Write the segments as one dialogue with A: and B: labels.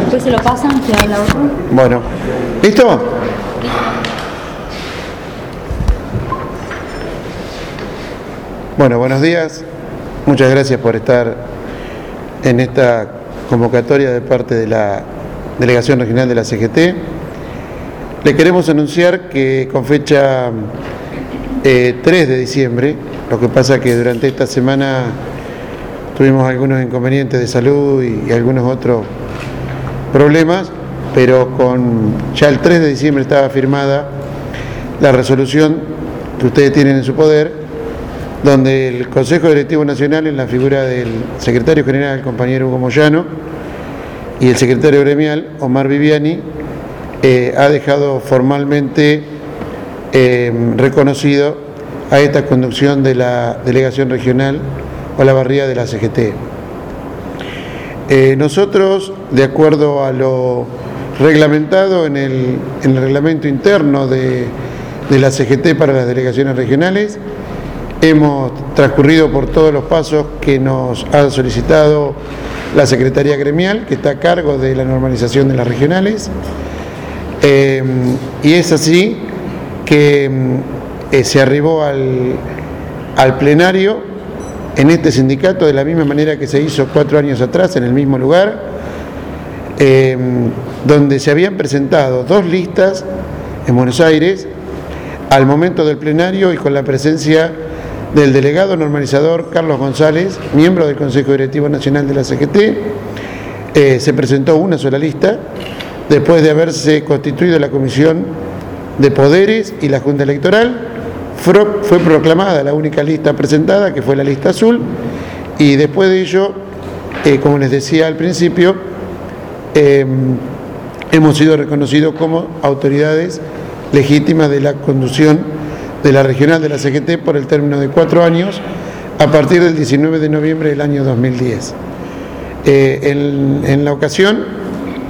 A: Después se lo pasan, se habla otro.
B: Bueno, ¿listo? Bueno, buenos días. Muchas gracias por estar en esta convocatoria de parte de la Delegación Regional de la CGT. Le queremos anunciar que con fecha eh, 3 de diciembre, lo que pasa que durante esta semana tuvimos algunos inconvenientes de salud y, algunos otros problemas, pero con ya el 3 de diciembre estaba firmada la resolución que ustedes tienen en su poder, donde el Consejo Directivo Nacional, en la figura del secretario general, el compañero Hugo Moyano, y el secretario gremial, Omar Viviani, eh, ha dejado formalmente eh, reconocido a esta conducción de la delegación regional o la barría de la CGT. Eh, nosotros, de acuerdo a lo reglamentado en el, en el reglamento interno de, de la CGT para las delegaciones regionales, hemos transcurrido por todos los pasos que nos ha solicitado la Secretaría Gremial, que está a cargo de la normalización de las regionales. Eh, y es así que eh, se arribó al, al plenario en este sindicato de la misma manera que se hizo cuatro años atrás en el mismo lugar, eh, donde se habían presentado dos listas en Buenos Aires al momento del plenario y con la presencia del delegado normalizador Carlos González, miembro del Consejo Directivo Nacional de la CGT. Eh, se presentó una sola lista después de haberse constituido la Comisión de Poderes y la Junta Electoral. Fue, proclamada la única lista presentada, que fue la lista azul, y después de ello, eh, como les decía al principio, eh, hemos sido reconocidos como autoridades legítimas de la conducción de la regional de la CGT por el término de cuatro años a partir del 19 de noviembre del año 2010. Eh, en, la ocasión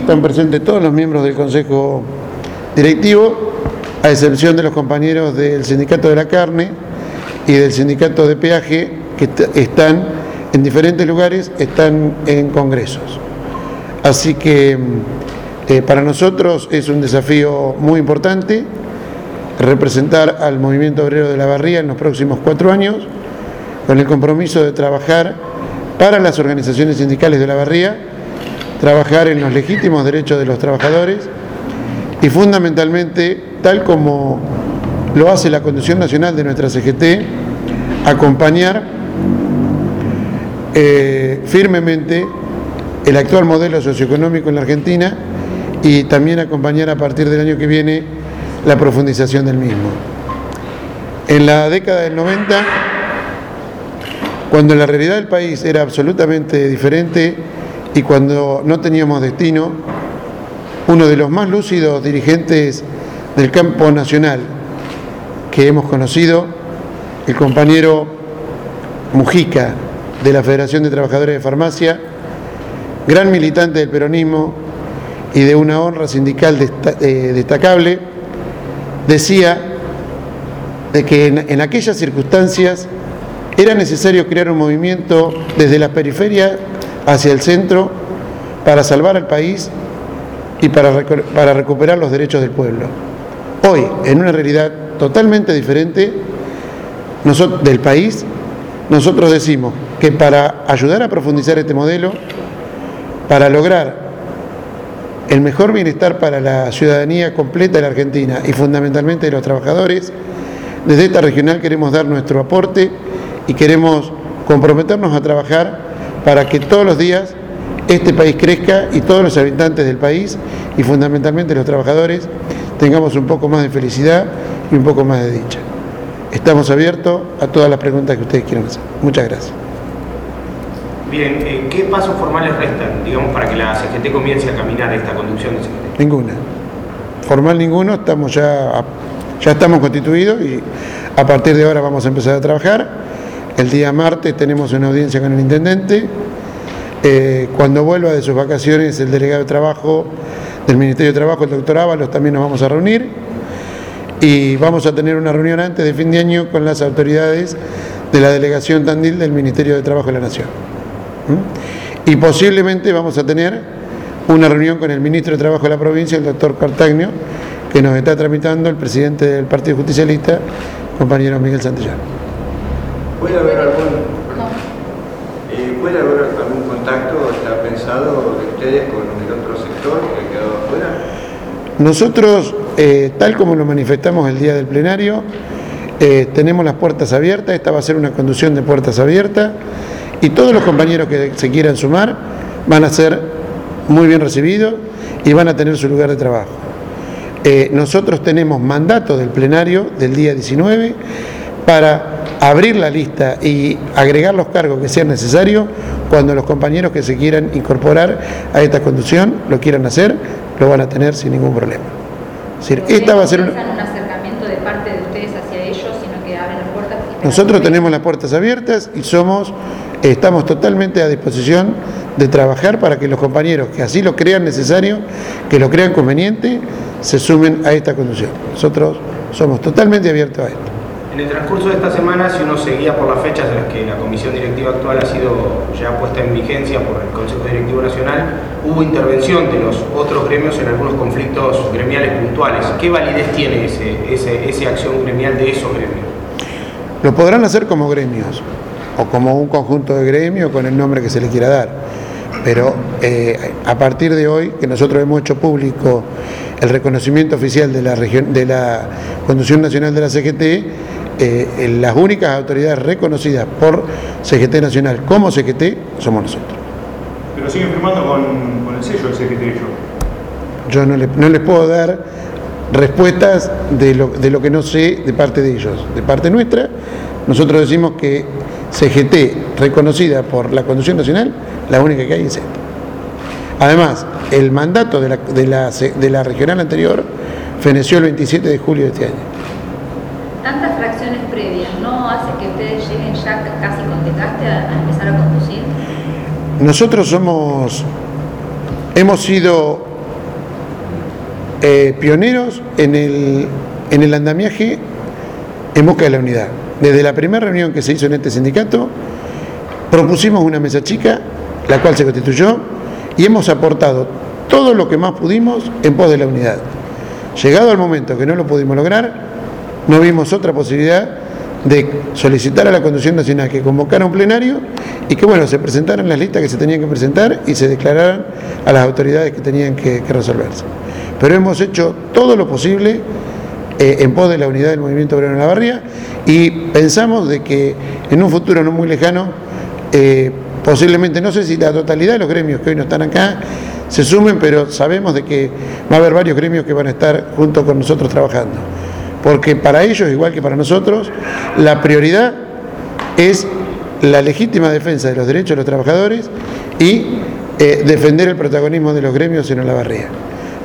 B: están presentes todos los miembros del Consejo Directivo, a excepción de los compañeros del Sindicato de la Carne y del Sindicato de Peaje, que están en diferentes lugares, están en congresos. Así que eh, para nosotros es un desafío muy importante representar al movimiento obrero de la barría en los próximos cuatro años, con el compromiso de trabajar para las organizaciones sindicales de la barría, trabajar en los legítimos derechos de los trabajadores y fundamentalmente, tal como lo hace la Conducción Nacional de nuestra CGT, acompañar eh, firmemente el actual modelo socioeconómico en la Argentina y también acompañar a partir del año que viene la profundización del mismo. En la década del 90, cuando la realidad del país era absolutamente diferente y cuando no teníamos destino, uno de los más lúcidos dirigentes del campo nacional que hemos conocido, el compañero Mujica de la Federación de Trabajadores de Farmacia, gran militante del peronismo y de una honra sindical destacable, decía de que en, aquellas circunstancias era necesario crear un movimiento desde la periferia hacia el centro para salvar al país y para recuperar los derechos del pueblo. Hoy, en una realidad totalmente diferente del país, nosotros decimos que para ayudar a profundizar este modelo, para lograr el mejor bienestar para la ciudadanía completa de la Argentina y fundamentalmente de los trabajadores, desde esta regional queremos dar nuestro aporte y queremos comprometernos a trabajar para que todos los días este país crezca y todos los habitantes del país y fundamentalmente los trabajadores tengamos un poco más de felicidad y un poco más de dicha. Estamos abiertos a todas las preguntas que ustedes quieran hacer. Muchas gracias.
C: Bien, eh, ¿qué pasos formales restan, digamos, para que la CGT comience a caminar esta conducción de CGT?
B: Ninguna. Formal ninguno, estamos ya, ya estamos constituidos y a partir de ahora vamos a empezar a trabajar. El día martes tenemos una audiencia con el intendente. Eh, cuando vuelva de sus vacaciones el delegado de trabajo del Ministerio de Trabajo, el doctor Ábalos, también nos vamos a reunir y vamos a tener una reunión antes de fin de año con las autoridades de la delegación Tandil del Ministerio de Trabajo de la Nación. ¿Mm? Y posiblemente vamos a tener una reunión con el ministro de Trabajo de la provincia, el doctor Cartagno, que nos está tramitando el presidente del Partido Justicialista, compañero Miguel Santillán.
D: ¿Puede haber algún, eh, ¿Puede haber algún contacto, está pensado de ustedes con el otro sector que ha quedado afuera?
B: Nosotros, eh, tal como lo manifestamos el día del plenario, eh, tenemos las puertas abiertas, esta va a ser una conducción de puertas abiertas y todos los compañeros que se quieran sumar van a ser muy bien recibidos y van a tener su lugar de trabajo. Eh, nosotros tenemos mandato del plenario del día 19 para abrir la lista y agregar los cargos que sean necesarios cuando los compañeros que se quieran incorporar a esta conducción lo quieran hacer, lo van a tener sin ningún problema.
A: Es decir, esta va a ser un acercamiento de parte de ustedes hacia ellos, sino que abren las puertas.
B: Nosotros tenemos las puertas abiertas y somos, estamos totalmente a disposición de trabajar para que los compañeros que así lo crean necesario, que lo crean conveniente, se sumen a esta conducción. Nosotros somos totalmente abiertos a esto.
C: En el transcurso de esta semana, si uno seguía por las fechas en las que la comisión directiva actual ha sido ya puesta en vigencia por el Consejo Directivo Nacional, hubo intervención de los otros gremios en algunos conflictos gremiales puntuales. ¿Qué validez tiene ese, esa acción gremial de esos gremios?
B: Lo podrán hacer como gremios o como un conjunto de gremios con el nombre que se le quiera dar. Pero eh, a partir de hoy, que nosotros hemos hecho público el reconocimiento oficial de la, región, de la Conducción Nacional de la CGT, eh, las únicas autoridades reconocidas por CGT Nacional como CGT somos nosotros.
E: Pero siguen firmando con, el sello del CGT
B: yo. no, no les puedo dar respuestas de lo, de lo que no sé de parte de ellos. De parte nuestra, nosotros decimos que CGT, reconocida por la Conducción Nacional, la única que hay es esta. Además, el mandato de la, de la, de la regional anterior feneció el 27 de julio de este año.
A: ¿Tantas fracciones previas no hace que ustedes lleguen ya casi con desgaste a, empezar a conducir?
B: Nosotros somos, hemos sido eh, pioneros en el, en el andamiaje en busca de la unidad. Desde la primera reunión que se hizo en este sindicato, propusimos una mesa chica, la cual se constituyó, y hemos aportado todo lo que más pudimos en pos de la unidad. Llegado el momento que no lo pudimos lograr, no vimos otra posibilidad de solicitar a la Conducción Nacional que convocara un plenario y que bueno, se presentaran las listas que se tenían que presentar y se declararan a las autoridades que tenían que, resolverse. Pero hemos hecho todo lo posible eh, en pos de la unidad del movimiento obrero en la barría y pensamos de que en un futuro no muy lejano, eh, posiblemente, no sé si la totalidad de los gremios que hoy no están acá se sumen, pero sabemos de que va a haber varios gremios que van a estar junto con nosotros trabajando. Porque para ellos, igual que para nosotros, la prioridad es la legítima defensa de los derechos de los trabajadores y eh, defender el protagonismo de los gremios en la barría.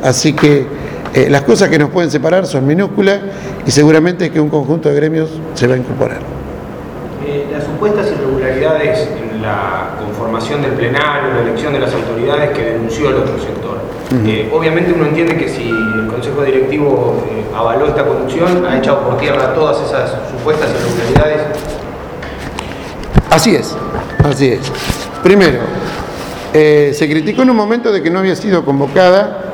B: Así que eh, las cosas que nos pueden separar son minúsculas y seguramente que un conjunto de gremios se va a incorporar.
C: Eh, las supuestas irregularidades en la conformación del plenario, la elección de las autoridades que denunció el otro sector. Obviamente uno entiende que si Consejo Directivo avaló esta conducción, ha echado por tierra todas esas supuestas irregularidades.
B: Así es, así es. Primero, se criticó en un momento de que no había sido convocada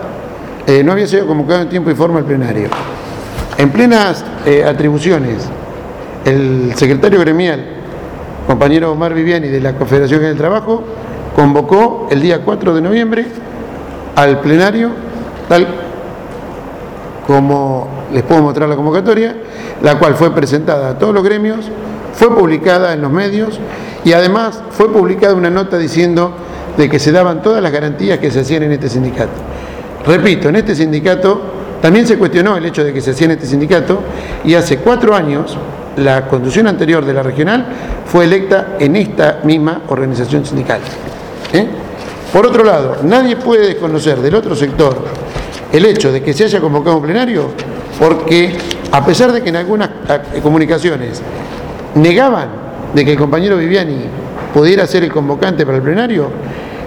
B: eh, no había sido convocado en tiempo y forma al plenario. En plenas eh, atribuciones, el secretario gremial, compañero Omar Viviani de la Confederación del Trabajo, convocó el día 4 de noviembre al plenario, tal como les puedo mostrar la convocatoria, la cual fue presentada a todos los gremios, fue publicada en los medios y además fue publicada una nota diciendo de que se daban todas las garantías que se hacían en este sindicato. Repito, en este sindicato también se cuestionó el hecho de que se hacía en este sindicato y hace cuatro años la conducción anterior de la regional fue electa en esta misma organización sindical. ¿eh? Por otro lado, nadie puede desconocer del otro sector el hecho de que se haya convocado un plenario porque a pesar de que en algunas comunicaciones negaban de que el compañero Viviani pudiera ser el convocante para el plenario,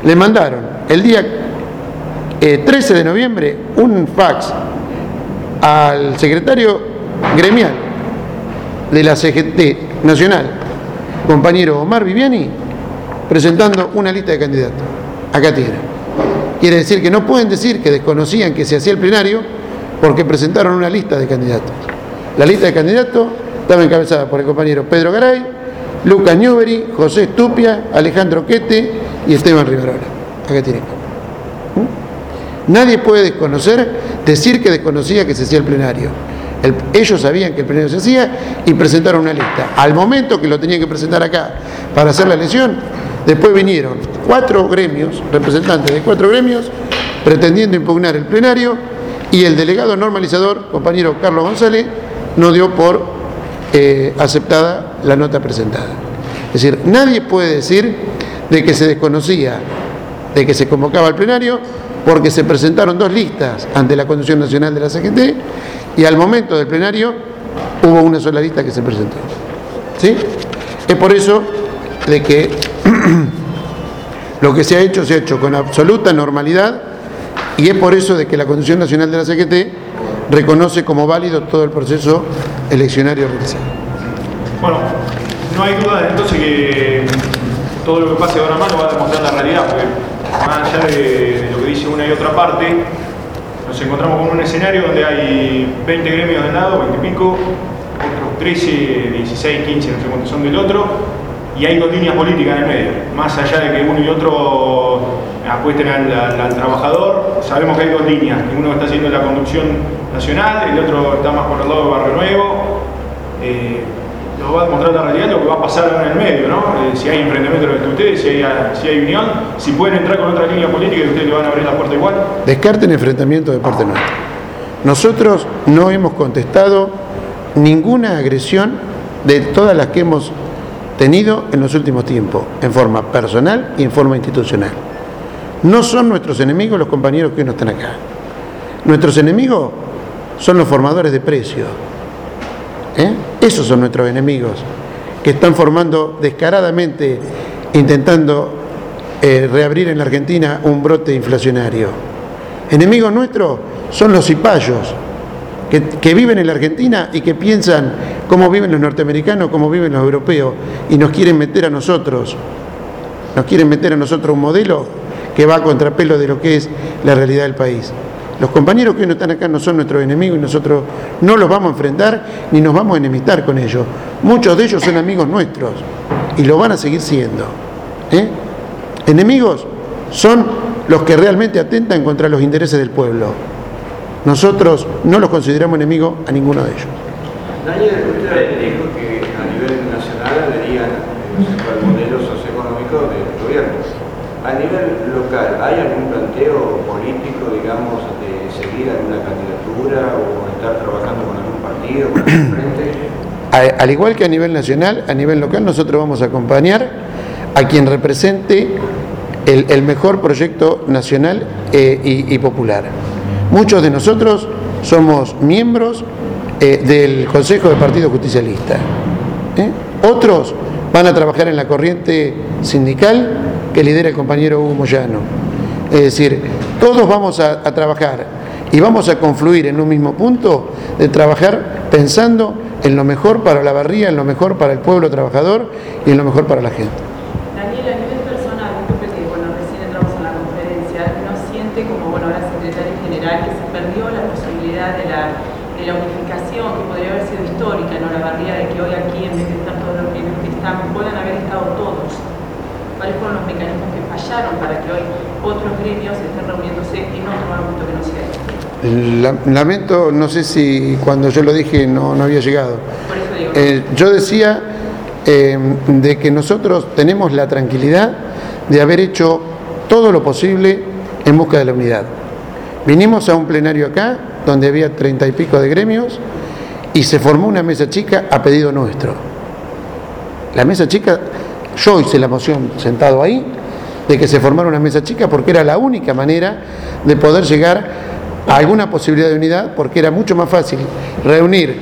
B: le mandaron el día 13 eh, de noviembre un fax al secretario gremial de la CGT Nacional compañero Omar Viviani presentando una lista de candidatos. Acá tiene. Quiere decir que no pueden decir que desconocían que se hacía el plenario porque presentaron una lista de candidatos. La lista de candidatos estaba encabezada por el compañero Pedro Garay, Lucas Newbery, José Estupia, Alejandro Quete y Esteban Rivarola. Acá tienen. ¿Mm? Nadie puede desconocer, decir que desconocía que se hacía el plenario. El- ellos sabían que el plenario se hacía y presentaron una lista. Al momento que lo tenían que presentar acá para hacer la elección, después vinieron cuatro gremios, representantes de cuatro gremios, pretendiendo impugnar el plenario y el delegado normalizador, compañero Carlos González, no dio por eh, aceptada la nota presentada. Es decir, nadie puede decir de que se desconocía de que se convocaba al plenario porque se presentaron dos listas ante la Conducción Nacional de la CGT y al momento del plenario hubo una sola lista que se presentó. ¿Sí? Es por eso de que lo que se ha hecho se ha hecho con absoluta normalidad y es por eso de que la Conducción Nacional de la CGT reconoce como válido todo el proceso eleccionario.
E: Bueno, no hay duda entonces que todo lo que pase ahora más lo va a demostrar la realidad, porque más allá de lo que dice una y otra parte, nos encontramos con un escenario donde hay 20 gremios de un lado, 20 y pico, otros 13, 16, 15, no sé cuántos son del otro, y hay dos líneas políticas en el medio. Más allá de que uno y otro apuesten al, trabajador, sabemos que hay dos líneas, que uno está haciendo la conducción nacional, el otro está más por el lado de Barrio Nuevo. Eh, va a demostrar la realidad lo que va a pasar en el medio, ¿no? Eh, si hay enfrentamiento entre ustedes, si hay, si hay unión, si pueden entrar con otra línea política y ustedes le van a abrir la puerta igual.
B: Descarten enfrentamiento de parte nuestra. Nosotros no hemos contestado ninguna agresión de todas las que hemos tenido en los últimos tiempos, en forma personal y en forma institucional. No son nuestros enemigos los compañeros que hoy no están acá. Nuestros enemigos son los formadores de precios. ¿eh? Esos son nuestros enemigos, que están formando descaradamente, intentando eh, reabrir en la Argentina un brote inflacionario. Enemigos nuestros son los cipayos, que, viven en la Argentina y que piensan cómo viven los norteamericanos, cómo viven los europeos, y nos quieren meter a nosotros, nos quieren meter a nosotros un modelo que va a contrapelo de lo que es la realidad del país. Los compañeros que hoy no están acá no son nuestros enemigos y nosotros no los vamos a enfrentar ni nos vamos a enemistar con ellos. Muchos de ellos son amigos nuestros y lo van a seguir siendo. ¿eh? Enemigos son los que realmente atentan contra los intereses del pueblo. Nosotros no los consideramos enemigos a ninguno de ellos.
D: Daniel, usted dijo que a nivel nacional verían el modelo socioeconómico del gobierno. A nivel local, ¿hay algún planteo político, digamos, de seguir alguna candidatura o estar trabajando con algún partido, con algún frente?
B: Al igual que a nivel nacional, a nivel local nosotros vamos a acompañar a quien represente el, el mejor proyecto nacional eh, y, y popular. Muchos de nosotros somos miembros eh, del Consejo de Partido Justicialista. ¿eh? Otros van a trabajar en la corriente sindical que lidera el compañero Hugo Moyano. Es decir, todos vamos a, a trabajar y vamos a confluir en un mismo punto de trabajar pensando en lo mejor para la barría, en lo mejor para el pueblo trabajador y en lo mejor para la gente.
F: Daniel, a nivel personal, disculpe que bueno, recién entramos en la conferencia, ¿no siente como bueno, ahora secretario general que se perdió la posibilidad de la, de la unificación que podría haber sido histórica, ¿no? La barría de que hoy aquí, en vez de estar todos los gremios que están, puedan haber estado todos. ¿Cuáles fueron los mecanismos que fallaron para que hoy otros gremios estén reuniéndose en otro ámbito que no sea este?
B: La- Lamento, no sé si cuando yo lo dije no, no había llegado.
F: Por eso digo,
B: Eh, yo decía eh, de que nosotros tenemos la tranquilidad de haber hecho todo lo posible en busca de la unidad. Vinimos a un plenario acá, donde había treinta y pico de gremios, y se formó una mesa chica a pedido nuestro. La mesa chica, yo hice la moción sentado ahí, de que se formara una mesa chica porque era la única manera de poder llegar a alguna posibilidad de unidad, porque era mucho más fácil reunir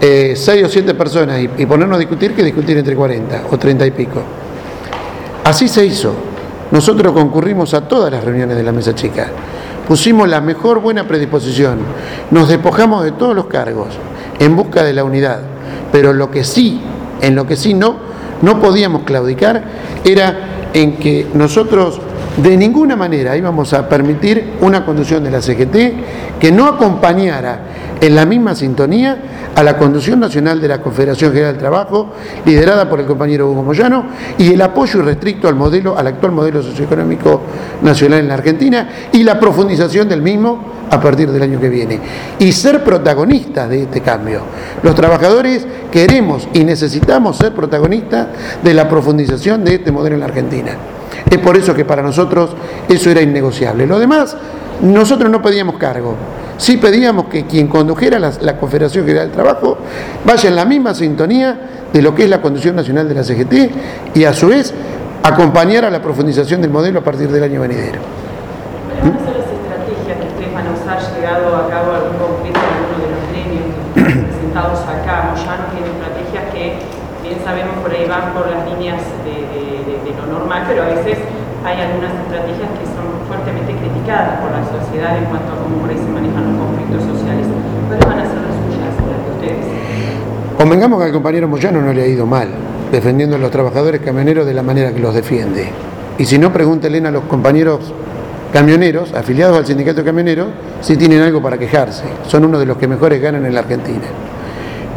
B: eh, seis o siete personas y, y ponernos a discutir que discutir entre 40 o 30 y pico. Así se hizo. Nosotros concurrimos a todas las reuniones de la mesa chica. Pusimos la mejor buena predisposición. Nos despojamos de todos los cargos en busca de la unidad. Pero lo que sí, en lo que sí no, no podíamos claudicar era en que nosotros de ninguna manera íbamos a permitir una conducción de la CGT que no acompañara en la misma sintonía a la conducción nacional de la Confederación General del Trabajo, liderada por el compañero Hugo Moyano, y el apoyo irrestricto al modelo, al actual modelo socioeconómico nacional en la Argentina y la profundización del mismo a partir del año que viene. Y ser protagonistas de este cambio. Los trabajadores queremos y necesitamos ser protagonistas de la profundización de este modelo en la Argentina. Es por eso que para nosotros eso era innegociable. Lo demás, nosotros no pedíamos cargo. Sí pedíamos que quien condujera la, Confederación General del Trabajo vaya en la misma sintonía de lo que es la conducción nacional de la CGT y a su vez acompañar a la profundización del modelo a partir del año venidero.
F: ¿Cuáles son las estrategias que ustedes van a usar llegado a cabo algún conflicto en alguno de los gremios presentados acá? no tiene estrategias que, bien sabemos, por ahí van por las líneas de normal, pero a veces hay algunas estrategias que son fuertemente criticadas por la sociedad en cuanto a cómo por ahí se manejan los sociales. ¿Cuáles van a ser las suyas, las de ustedes?
B: Convengamos que al compañero Moyano no le ha ido mal, defendiendo a los trabajadores camioneros de la manera que los defiende. Y si no, pregúntenle a los compañeros camioneros, afiliados al sindicato camionero, si tienen algo para quejarse. Son uno de los que mejores ganan en la Argentina.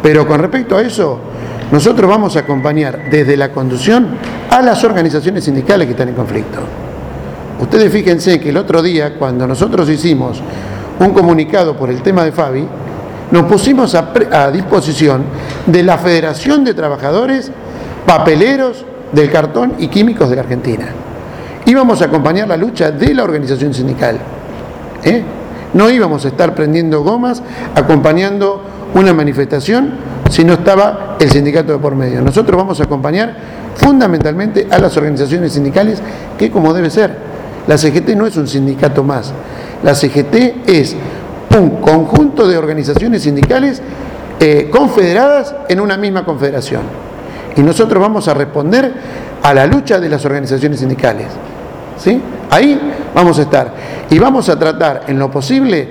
B: Pero con respecto a eso, nosotros vamos a acompañar desde la conducción a las organizaciones sindicales que están en conflicto. Ustedes fíjense que el otro día, cuando nosotros hicimos un comunicado por el tema de Fabi, nos pusimos a, disposición de la Federación de Trabajadores Papeleros del Cartón y Químicos de la Argentina. Íbamos a acompañar la lucha de la organización sindical. ¿eh? No íbamos a estar prendiendo gomas acompañando una manifestación si no estaba el sindicato de por medio. Nosotros vamos a acompañar fundamentalmente a las organizaciones sindicales, que como debe ser, la CGT no es un sindicato más, la CGT es un conjunto de organizaciones sindicales eh, confederadas en una misma confederación. Y nosotros vamos a responder a la lucha de las organizaciones sindicales. ¿Sí? Ahí vamos a estar. Y vamos a tratar en lo posible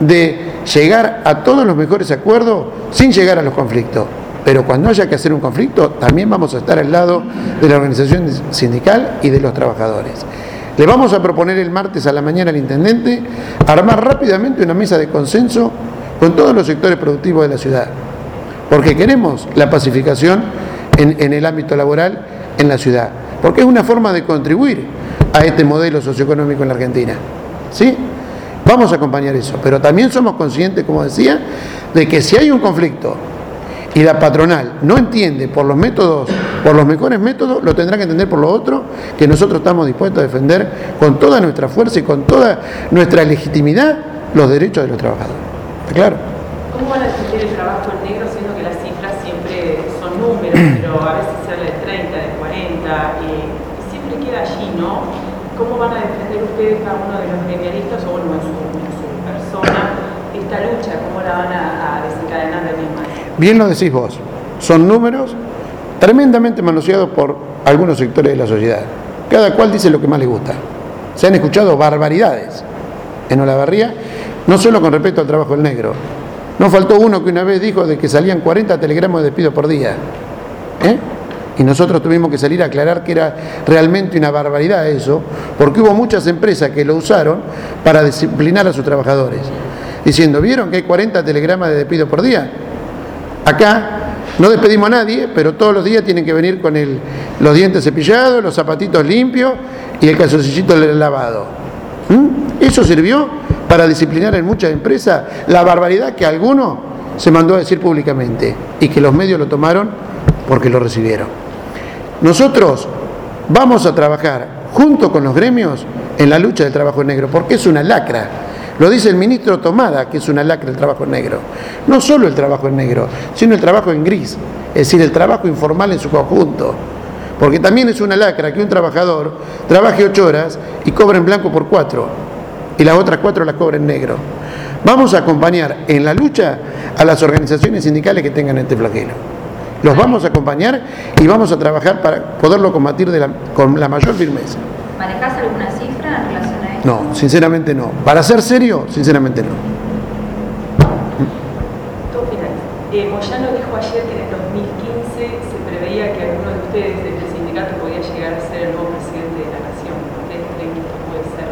B: de llegar a todos los mejores acuerdos sin llegar a los conflictos. Pero cuando haya que hacer un conflicto, también vamos a estar al lado de la organización sindical y de los trabajadores. Le vamos a proponer el martes a la mañana al intendente armar rápidamente una mesa de consenso con todos los sectores productivos de la ciudad, porque queremos la pacificación en, en el ámbito laboral en la ciudad, porque es una forma de contribuir a este modelo socioeconómico en la Argentina. ¿Sí? Vamos a acompañar eso, pero también somos conscientes, como decía, de que si hay un conflicto y la patronal no entiende por los métodos, por los mejores métodos, lo tendrá que entender por lo otro, que nosotros estamos dispuestos a defender con toda nuestra fuerza y con toda nuestra legitimidad los derechos de los trabajadores. ¿Está claro?
F: ¿Cómo van a defender el trabajo en negro, siendo que las cifras siempre son números, pero a veces habla de 30, de 40, y siempre queda allí, ¿no? ¿Cómo van a defender ustedes cada uno de los gremialistas o bueno, en su, persona esta lucha? ¿Cómo la van a?
B: Bien lo decís vos, son números tremendamente manoseados por algunos sectores de la sociedad. Cada cual dice lo que más le gusta. Se han escuchado barbaridades en Olavarría, no solo con respecto al trabajo del negro. No faltó uno que una vez dijo de que salían 40 telegramos de despido por día. ¿Eh? Y nosotros tuvimos que salir a aclarar que era realmente una barbaridad eso, porque hubo muchas empresas que lo usaron para disciplinar a sus trabajadores, diciendo, ¿vieron que hay 40 telegramas de despido por día? Acá no despedimos a nadie, pero todos los días tienen que venir con el, los dientes cepillados, los zapatitos limpios y el calzoncillito lavado. ¿Mm? Eso sirvió para disciplinar en muchas empresas la barbaridad que alguno se mandó a decir públicamente y que los medios lo tomaron porque lo recibieron. Nosotros vamos a trabajar junto con los gremios en la lucha del trabajo negro, porque es una lacra. Lo dice el ministro Tomada, que es una lacra el trabajo negro. No solo el trabajo en negro, sino el trabajo en gris, es decir, el trabajo informal en su conjunto. Porque también es una lacra que un trabajador trabaje ocho horas y cobre en blanco por cuatro, y las otras cuatro las cobre en negro. Vamos a acompañar en la lucha a las organizaciones sindicales que tengan este flagelo. Los vamos a acompañar y vamos a trabajar para poderlo combatir con la mayor firmeza.
A: ¿Manejás alguna cifra
B: No, sinceramente no. Para ser serio, sinceramente no.
F: Todo final. Eh, Moyano dijo ayer que en el 2015 se preveía que algunos de ustedes desde el sindicato podía llegar a ser el nuevo presidente de la nación. ¿Ustedes creen que esto puede ser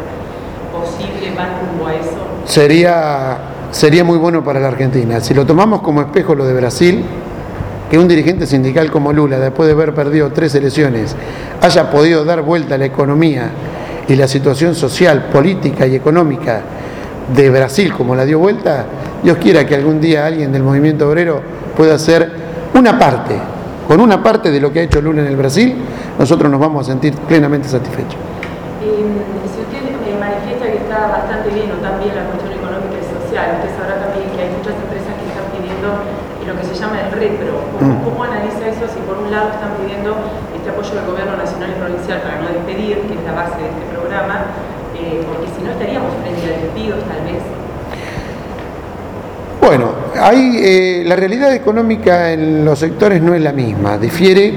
F: posible, van rumbo a eso?
B: Sería, sería muy bueno para la Argentina. Si lo tomamos como espejo lo de Brasil, que un dirigente sindical como Lula, después de haber perdido tres elecciones, haya podido dar vuelta a la economía y la situación social, política y económica de Brasil como la dio vuelta, Dios quiera que algún día alguien del movimiento obrero pueda hacer una parte, con una parte de lo que ha hecho Lula en el Brasil, nosotros nos vamos a sentir plenamente satisfechos.
F: Eh, si usted manifiesta que está bastante bien o tan bien la cuestión económica y social, usted sabrá también que hay muchas empresas que están pidiendo lo que se llama el. ¿Cómo,
B: Mm.
F: cómo analiza eso si por un lado están pidiendo este apoyo del gobierno nacional y provincial para no despedir, que es la base de este eh, porque si no estaríamos frente a despidos tal vez?
B: Bueno, hay, eh, la realidad económica en los sectores no es la misma, difiere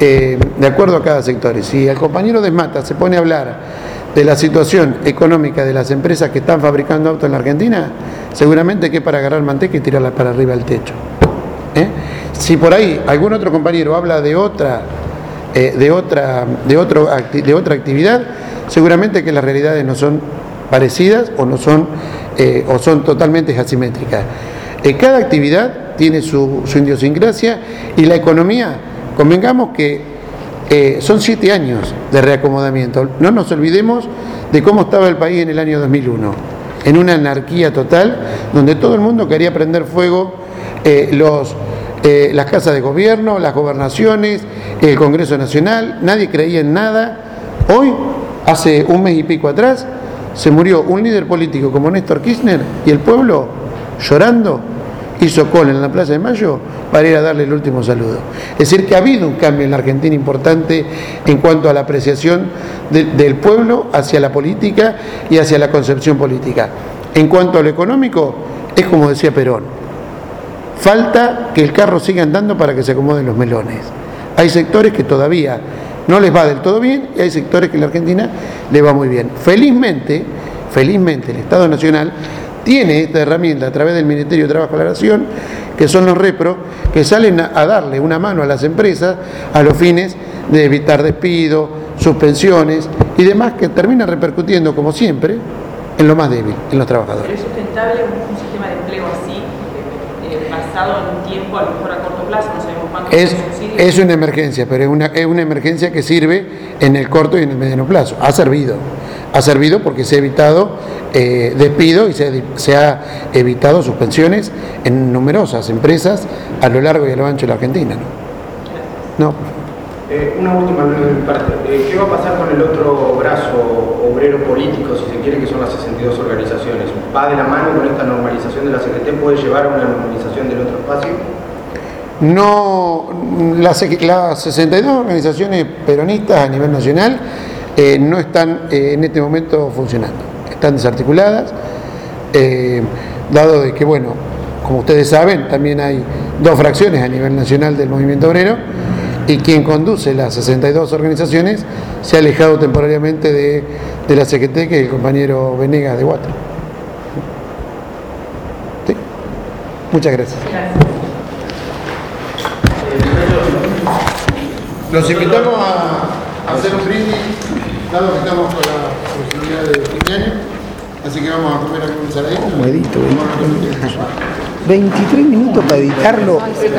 B: eh, de acuerdo a cada sector. Si el compañero Desmata se pone a hablar de la situación económica de las empresas que están fabricando autos en la Argentina, seguramente que para agarrar manteca y tirarla para arriba del techo. Si por ahí algún otro compañero habla de otra, eh, de otra, de otro de otra actividad, seguramente que las realidades no son parecidas o no son eh, o son totalmente asimétricas. Eh, cada actividad tiene su, su idiosincrasia y la economía, convengamos que son siete años de reacomodamiento. No nos olvidemos de cómo estaba el país en el año 2001, en una anarquía total, donde todo el mundo quería prender fuego los, eh, las casas de gobierno, las gobernaciones, el Congreso Nacional, nadie creía en nada. Hoy, hace un mes y pico atrás, se murió un líder político como Néstor Kirchner y el pueblo, llorando, hizo cola en la Plaza de Mayo para ir a darle el último saludo. Es decir, que ha habido un cambio en la Argentina importante en cuanto a la apreciación de- del pueblo hacia la política y hacia la concepción política. En cuanto a lo económico, es como decía Perón, falta que el carro siga andando para que se acomoden los melones. Hay sectores que todavía no les va del todo bien y hay sectores que en la Argentina le va muy bien. Felizmente, felizmente el Estado Nacional tiene esta herramienta a través del Ministerio de Trabajo y la Nación, que son los repros, que salen a, darle una mano a las empresas a los fines de evitar despidos, suspensiones y demás que termina repercutiendo, como siempre, en lo más débil, en los trabajadores.
F: ¿Pero es sustentable un sistema de empleo así, eh, basado en un tiempo, a lo mejor a corto plazo, no sabemos cuánto
B: Es, es una emergencia, pero es una, es una emergencia que sirve en el corto y en el mediano plazo. Ha servido. Ha servido porque se ha evitado eh, despido y se ha, se ha evitado suspensiones en numerosas empresas a lo largo y a lo ancho de la Argentina. ¿no? No.
C: Eh, una última de mi parte. Eh, ¿Qué va a pasar con el otro brazo obrero político, si se quiere, que son las 62 organizaciones? ¿Va de la mano con esta normalización de la CGT? ¿Puede llevar a una normalización del otro espacio?
B: No, las, las 62 organizaciones peronistas a nivel nacional eh, no están eh, en este momento funcionando, están desarticuladas, eh, dado de que, bueno, como ustedes saben, también hay dos fracciones a nivel nacional del movimiento obrero y quien conduce las 62 organizaciones se ha alejado temporariamente de, de la CGT, que es el compañero Venegas de Guatro. ¿Sí? Muchas gracias. Los invitamos a, a hacer un brindis, dado que estamos con la posibilidad de fin de año, así que vamos a comer algún ensaladito.
G: Como edito, 23 minutos para editarlo.